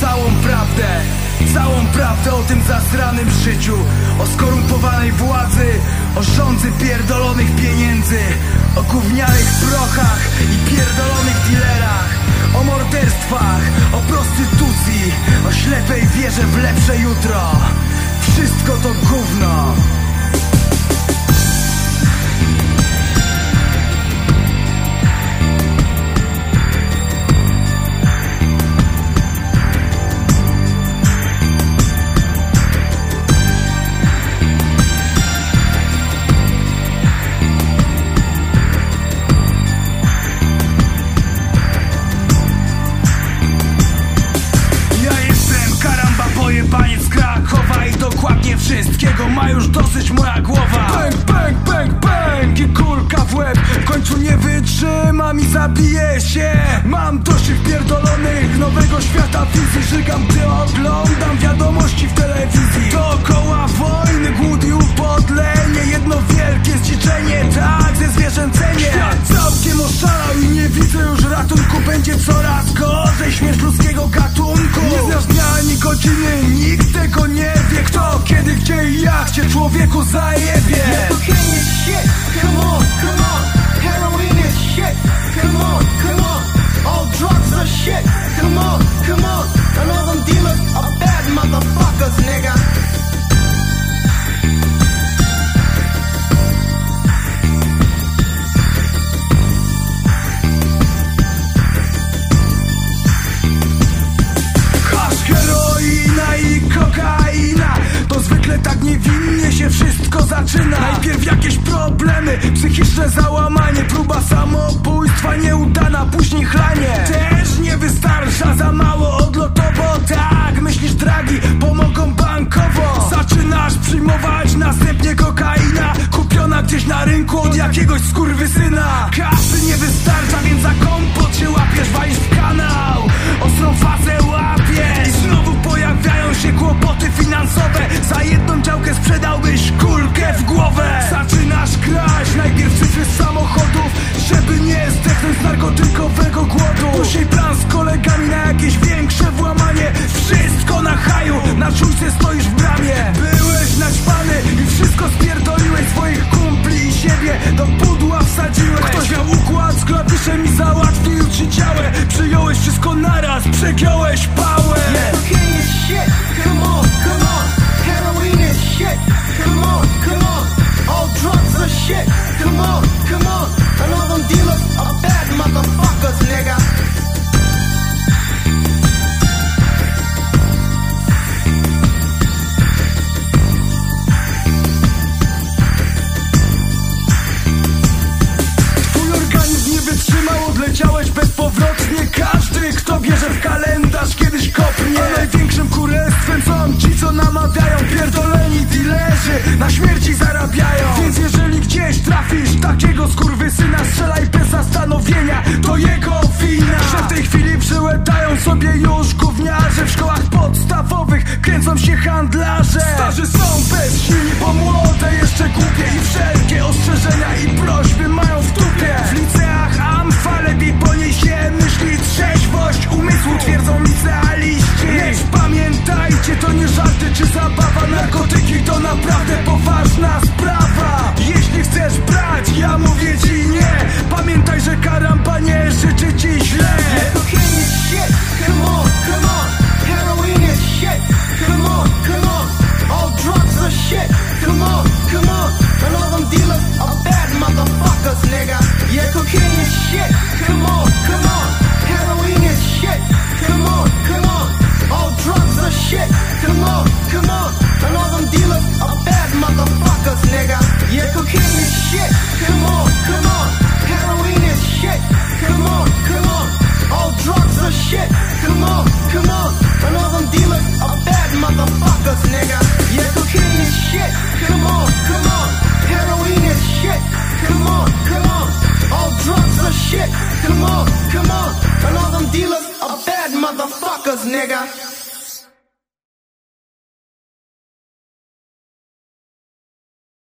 całą prawdę. Całą prawdę o tym zasranym życiu O skorumpowanej władzy O rządzy pierdolonych pieniędzy O gównianych prochach i pierdolonych dealerach O morderstwach, o prostytucji O ślepej wierze w lepsze jutro. Wszystko to gówno już dosyć moja głowa. Pęk, pęk, pęk, pęk i kulka w łeb W końcu nie wytrzymam i zabiję się. Mam dość tych pierdolonych nowego świata wizji Żygam, gdy oglądam amigos aí wszystko zaczyna. Najpierw jakieś problemy, psychiczne załamanie Próba samobójstwa nieudana, później chlanie. Też nie wystarcza za mało odlotowo. Tak, myślisz dragi, pomogą bankowo. Zaczynasz przyjmować następnie kokaina Kupiona gdzieś na rynku od jakiegoś skurwysyna. Kasy shit, come on, come on. And all them dealers are bad motherfuckers, nigga. Twój organizm nie wytrzymał, odleciałeś bezpowrotnie. Każdy, kto bierze w kalendarz, kiedyś kopnie. A największym kurestwem są ci, co namawiają. Pierdoleni dealerzy, na śmierci zarabiają trafisz takiego skurwysyna Strzelaj bez zastanowienia, to jego wina. Że w tej chwili przyłetają sobie już gówniarze W szkołach podstawowych kręcą się handlarze. Starzy są bezsilni, bo młode jeszcze głupie I wszelkie ostrzeżenia i prośby mają w dupie. W liceach amfa lepiej po niej się myśli Trzeźwość umysłu twierdzą licealiści. Lecz pamiętajcie, to nie żarty czy zabawa Narkotyki to naprawdę motherfuckers, nigga. Yeah, cocaine is shit, come on, come on. Heroin is shit, come on, come on. All drugs are shit, come on, come on. And all them dealers are bad motherfuckers, nigga